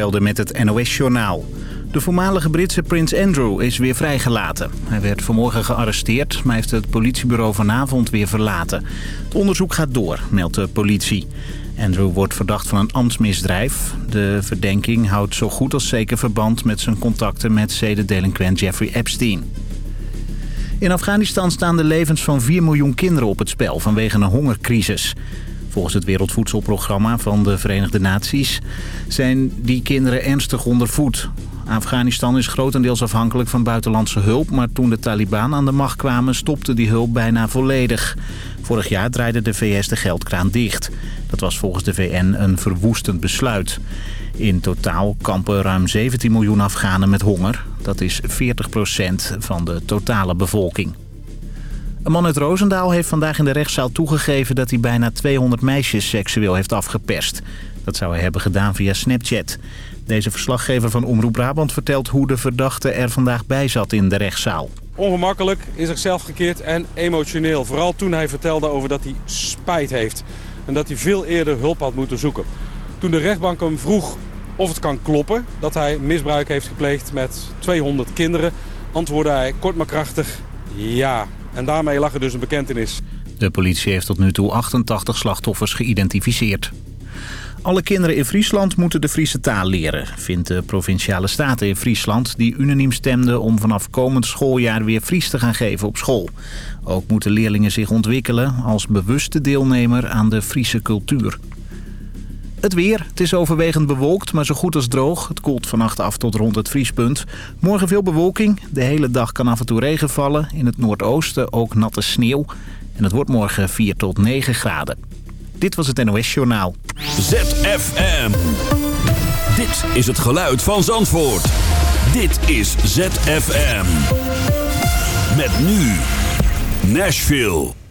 Belde met het NOS-journaal. De voormalige Britse prins Andrew is weer vrijgelaten. Hij werd vanmorgen gearresteerd, maar heeft het politiebureau vanavond weer verlaten. Het onderzoek gaat door, meldt de politie. Andrew wordt verdacht van een ambtsmisdrijf. De verdenking houdt zo goed als zeker verband met zijn contacten met zedendelinquent Jeffrey Epstein. In Afghanistan staan de levens van 4 miljoen kinderen op het spel vanwege een hongercrisis. Volgens het Wereldvoedselprogramma van de Verenigde Naties zijn die kinderen ernstig ondervoed. Afghanistan is grotendeels afhankelijk van buitenlandse hulp... maar toen de Taliban aan de macht kwamen stopte die hulp bijna volledig. Vorig jaar draaide de VS de geldkraan dicht. Dat was volgens de VN een verwoestend besluit. In totaal kampen ruim 17 miljoen Afghanen met honger. Dat is 40% van de totale bevolking. Een man uit Roosendaal heeft vandaag in de rechtszaal toegegeven... dat hij bijna 200 meisjes seksueel heeft afgeperst. Dat zou hij hebben gedaan via Snapchat. Deze verslaggever van Omroep Brabant vertelt hoe de verdachte er vandaag bij zat in de rechtszaal. Ongemakkelijk, in zichzelf gekeerd en emotioneel. Vooral toen hij vertelde over dat hij spijt heeft. En dat hij veel eerder hulp had moeten zoeken. Toen de rechtbank hem vroeg of het kan kloppen dat hij misbruik heeft gepleegd met 200 kinderen... antwoordde hij kort maar krachtig ja. En daarmee lag er dus een bekentenis. De politie heeft tot nu toe 88 slachtoffers geïdentificeerd. Alle kinderen in Friesland moeten de Friese taal leren, vindt de Provinciale Staten in Friesland... die unaniem stemden om vanaf komend schooljaar weer Fries te gaan geven op school. Ook moeten leerlingen zich ontwikkelen als bewuste deelnemer aan de Friese cultuur. Het weer. Het is overwegend bewolkt, maar zo goed als droog. Het koelt vannacht af tot rond het vriespunt. Morgen veel bewolking. De hele dag kan af en toe regen vallen. In het noordoosten ook natte sneeuw. En het wordt morgen 4 tot 9 graden. Dit was het NOS Journaal. ZFM. Dit is het geluid van Zandvoort. Dit is ZFM. Met nu Nashville.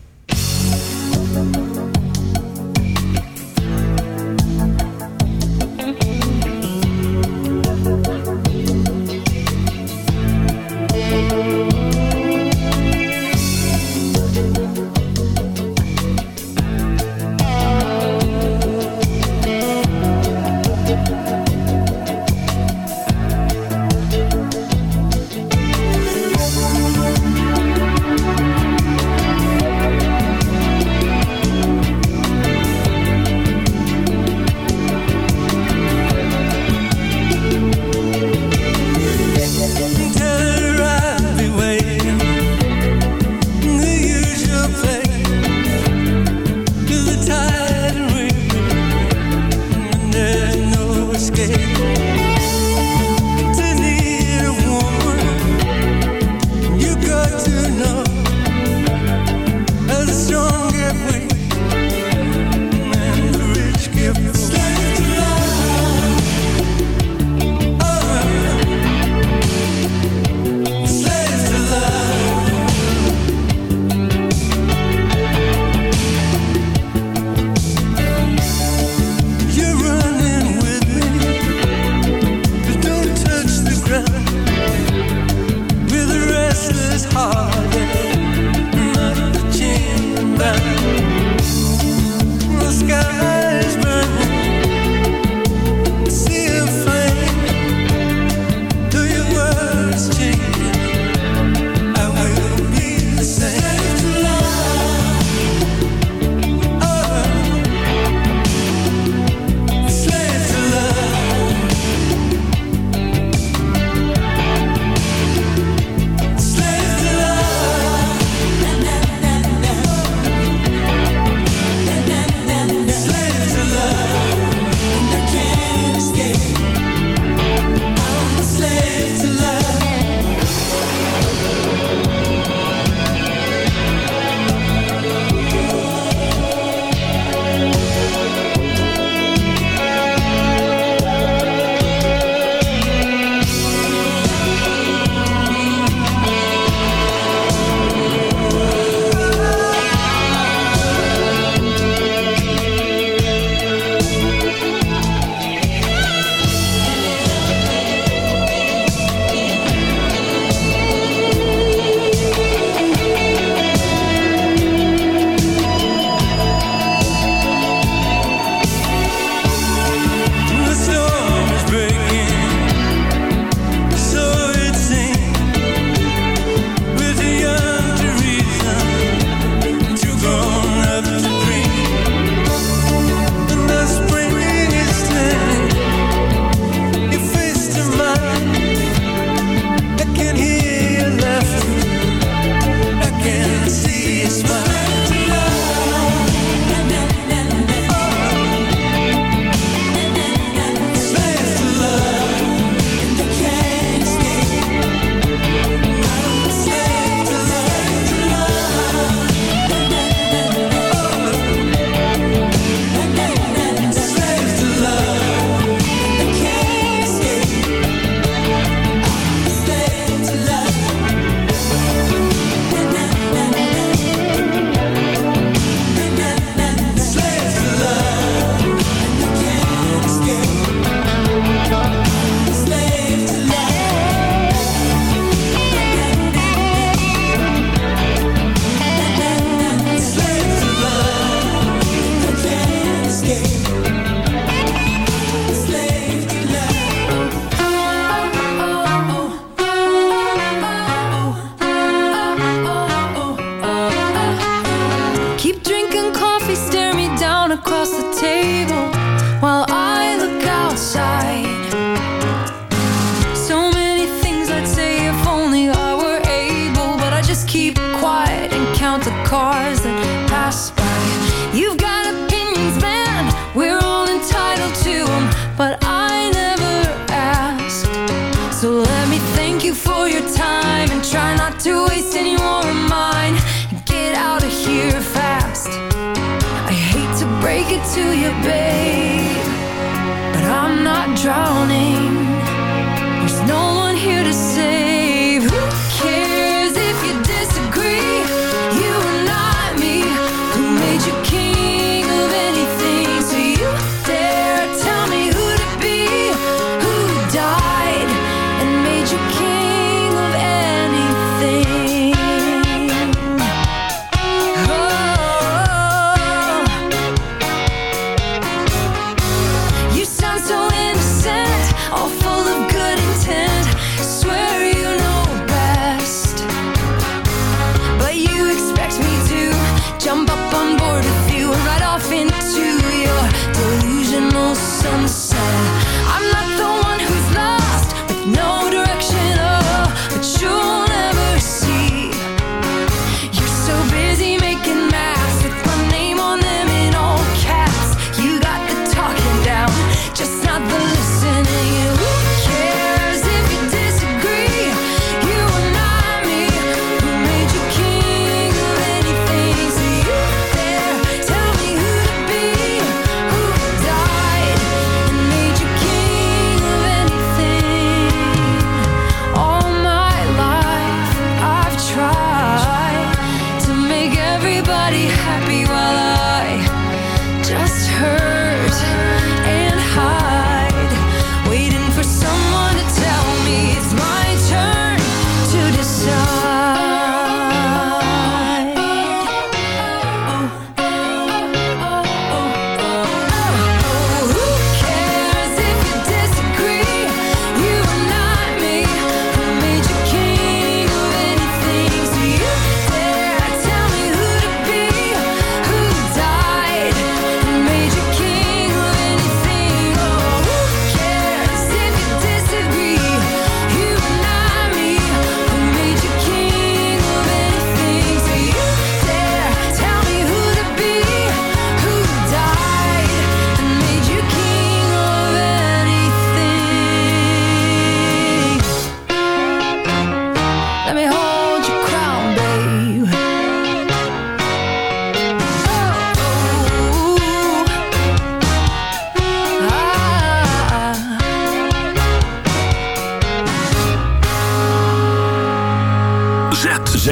full of good.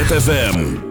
ZFM.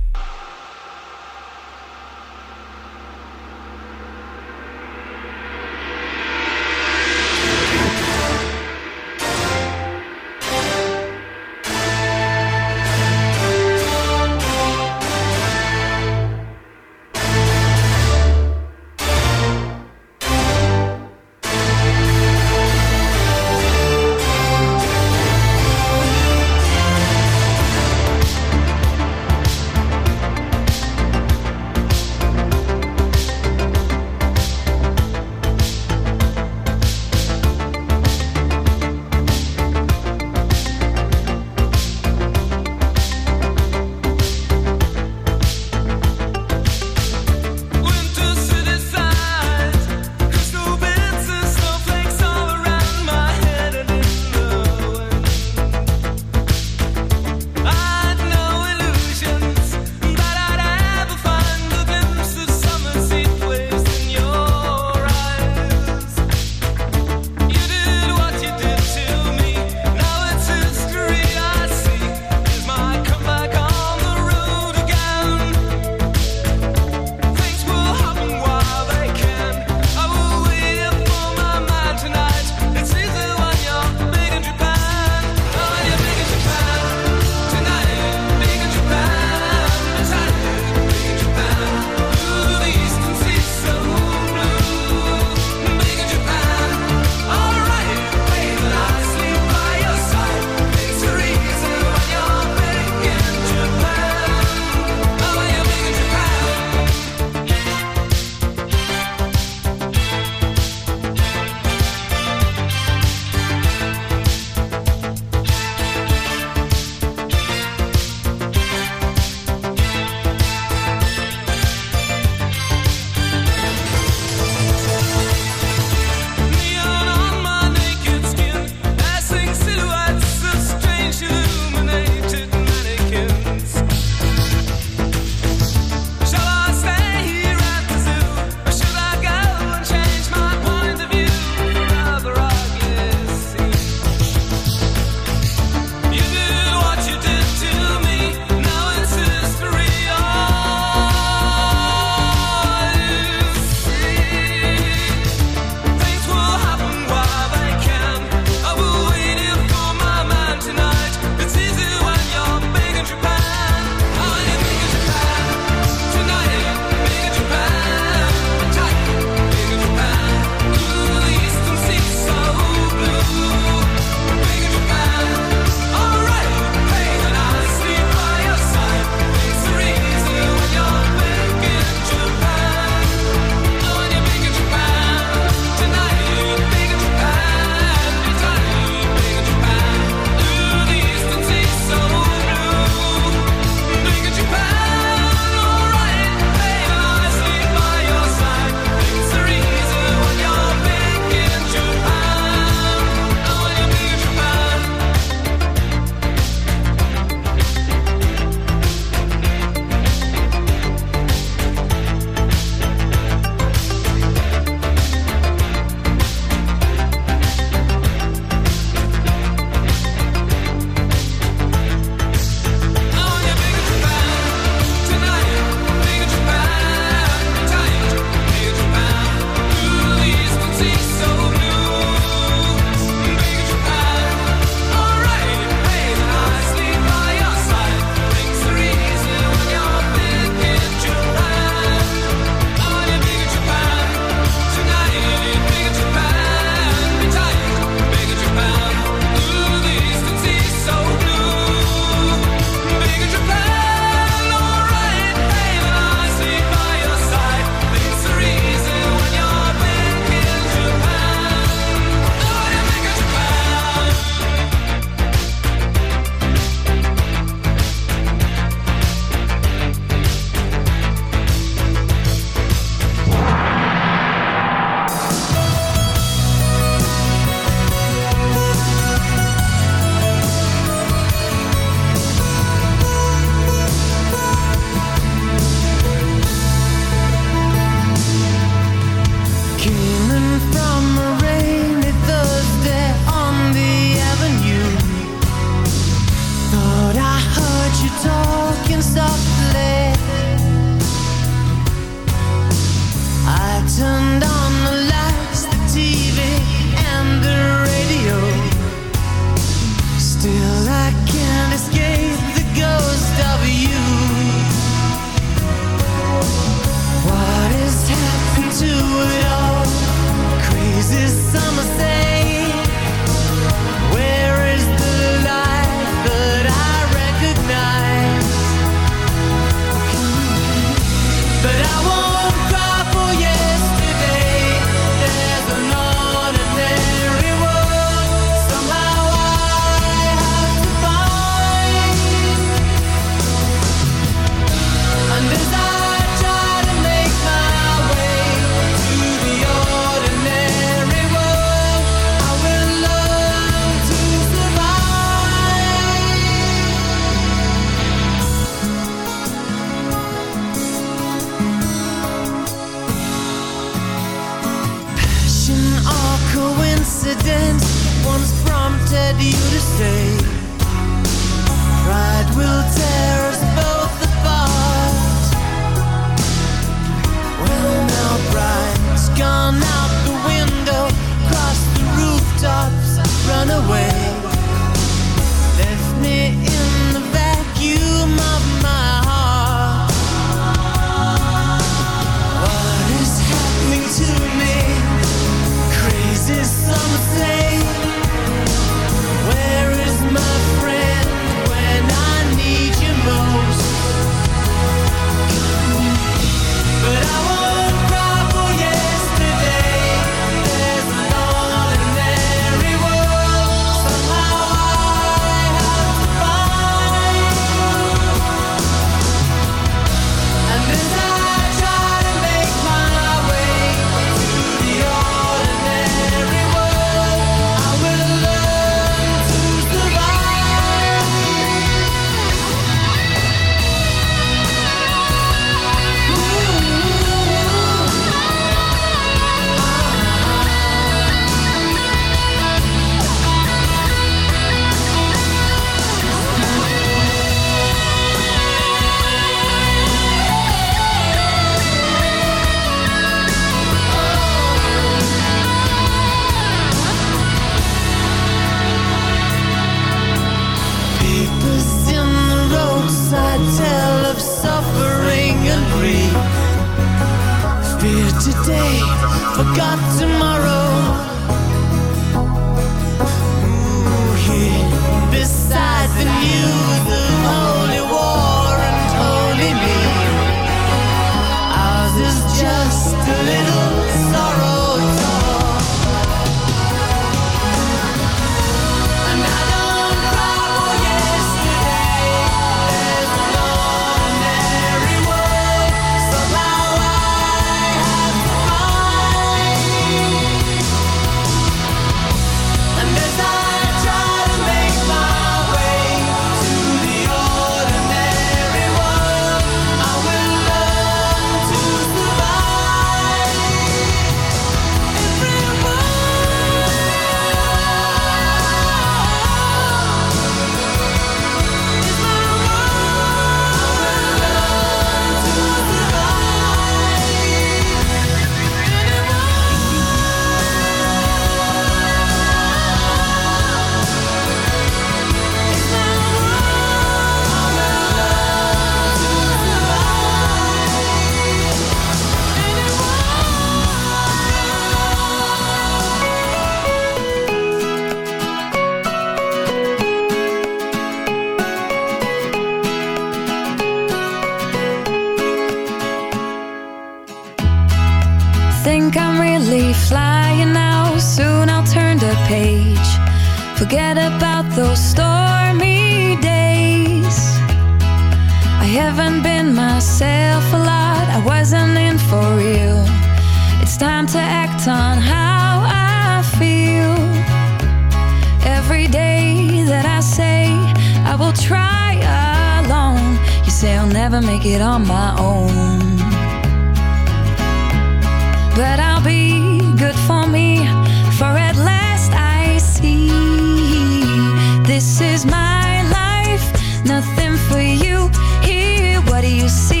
hear what you see?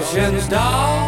ocean's down.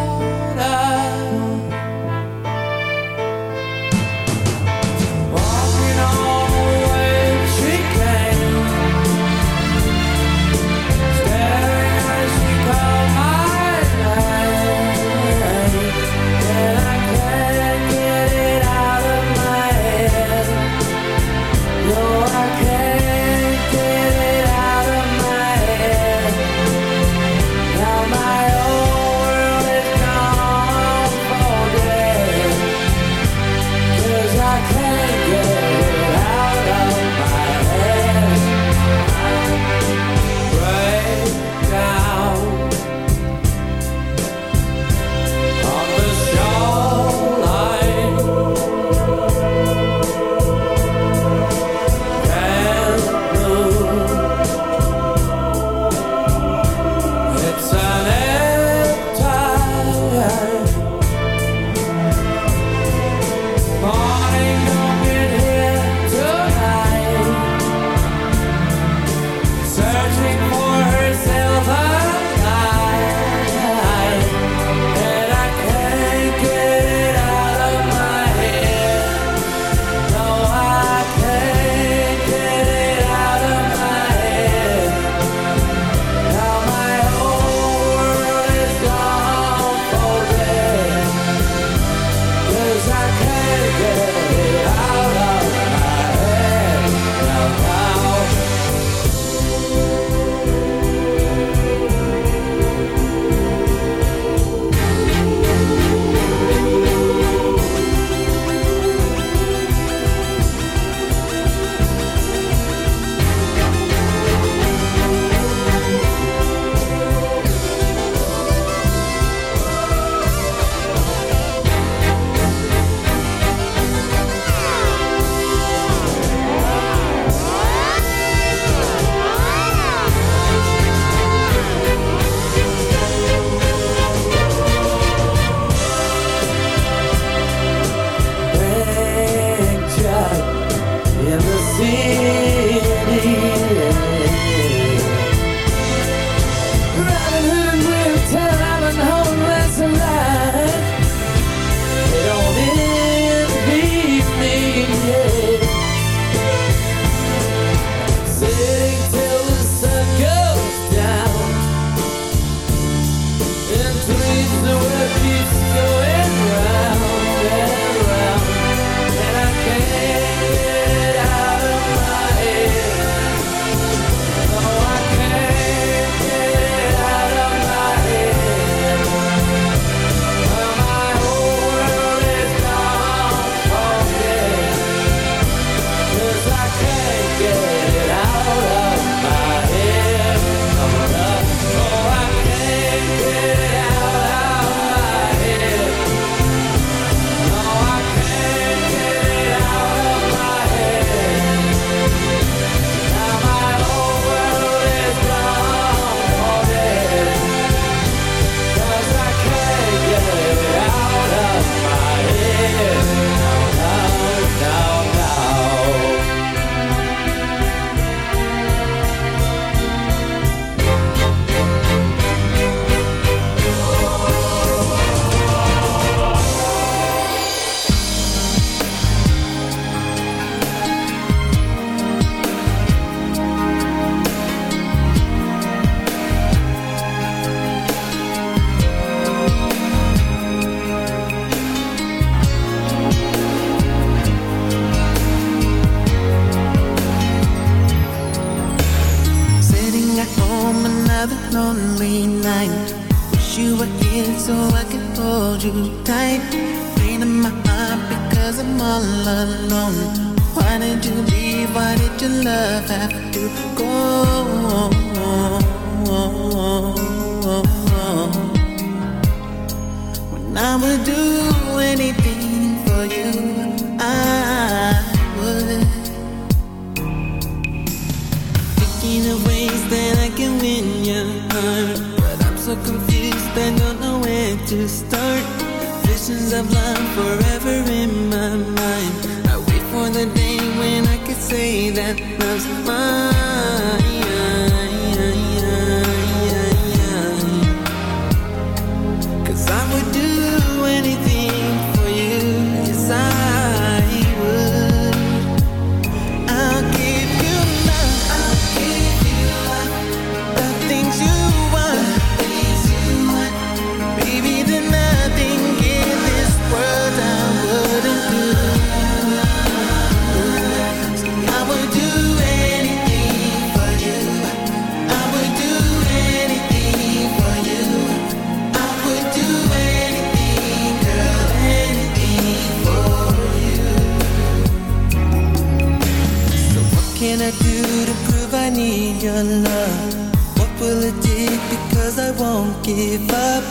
give up.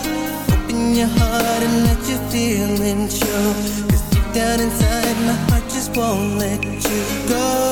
Open your heart and let your feelings show. Cause deep down inside, my heart just won't let you go.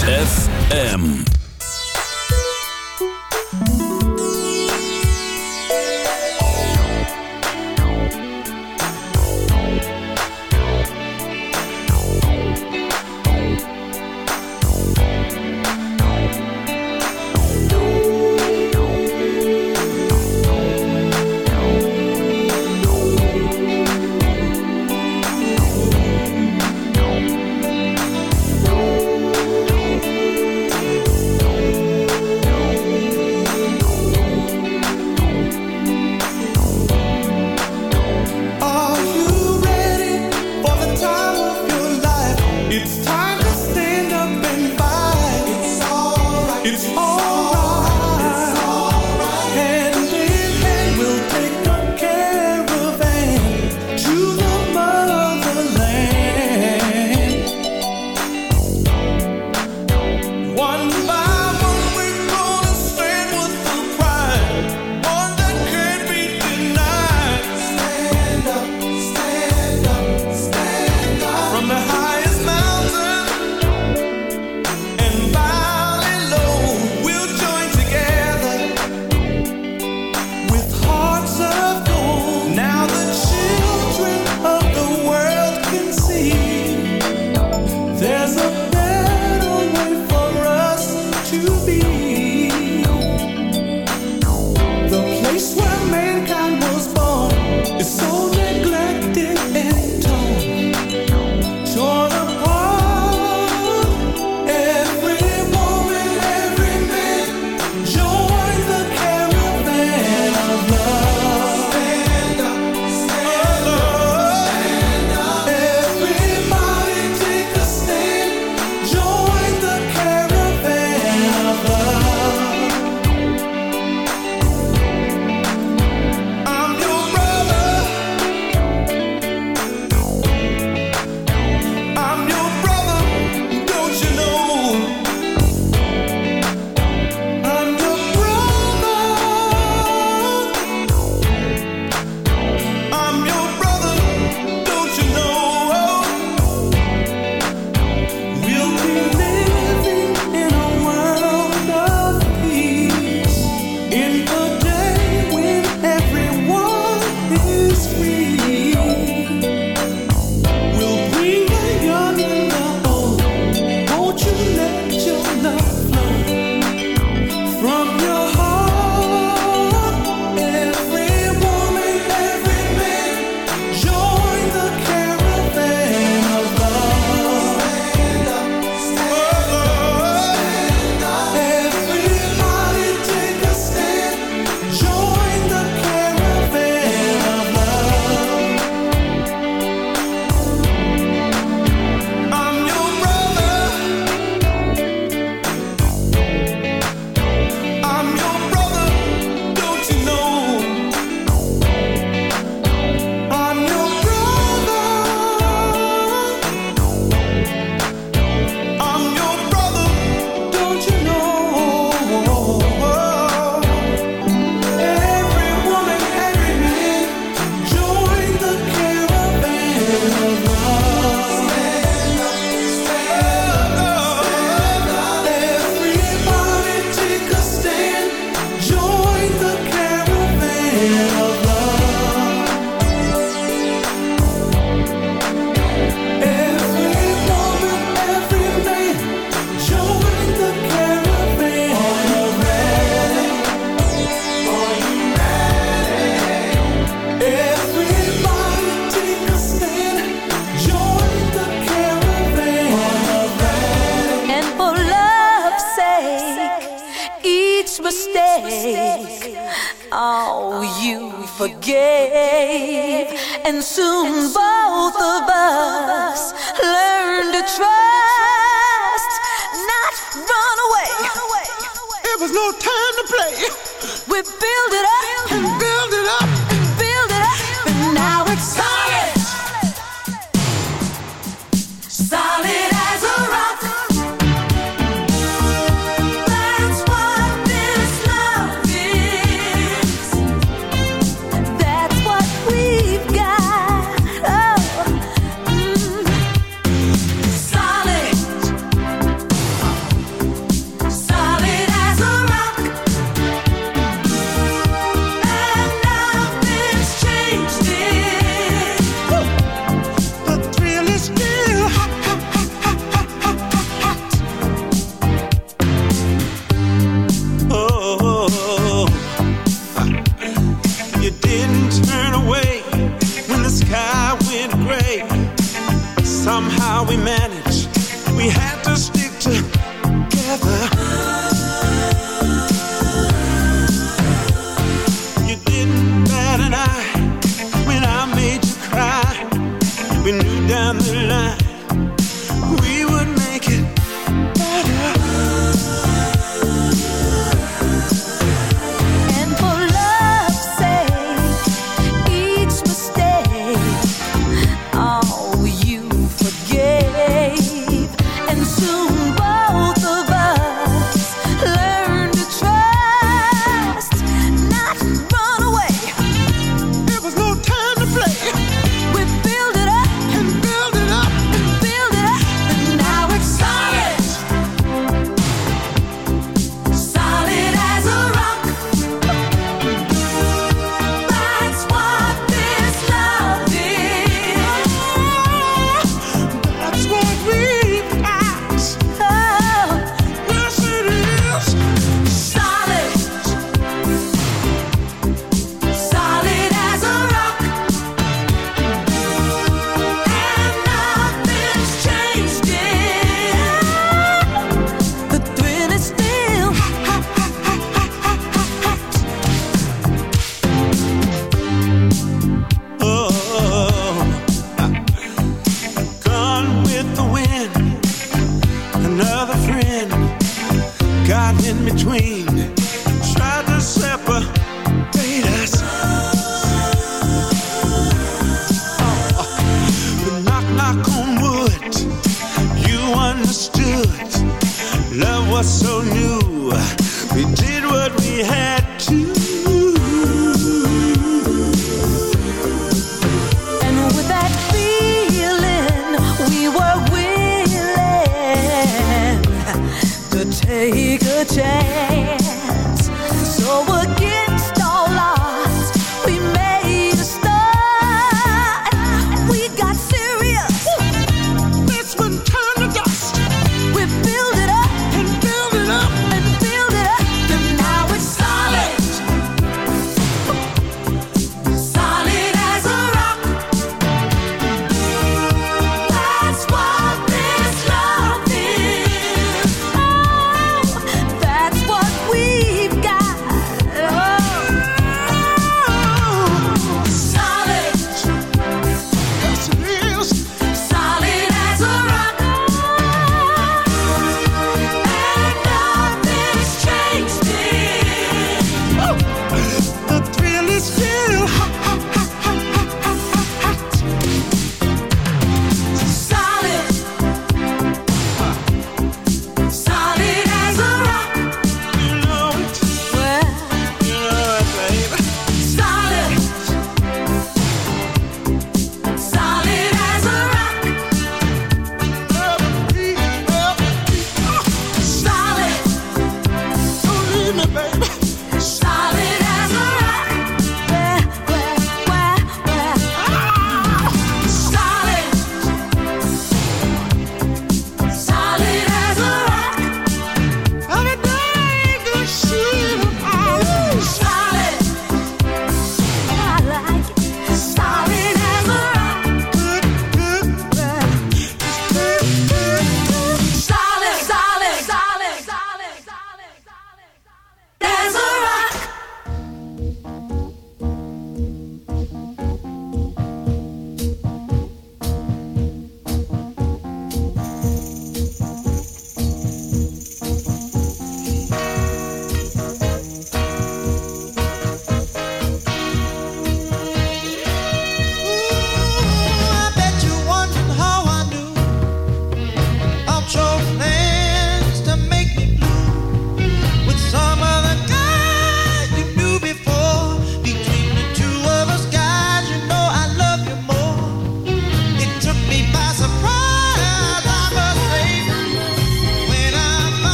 ZFM.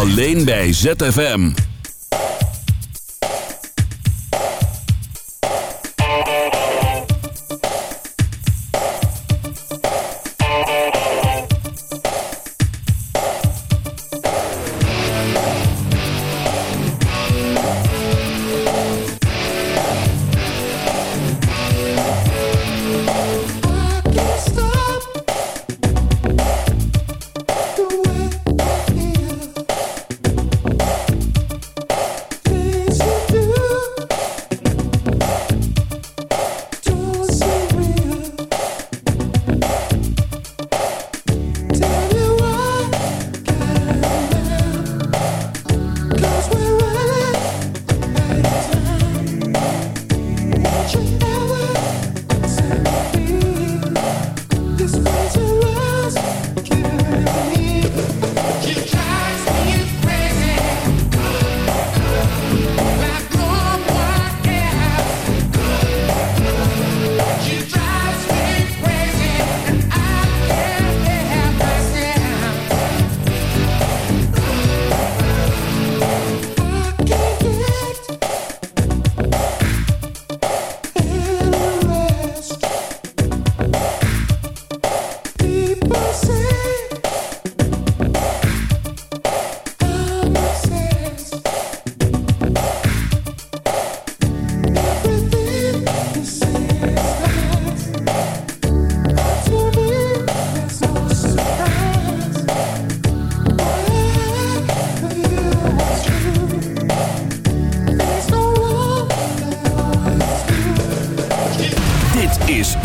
Alleen bij ZFM.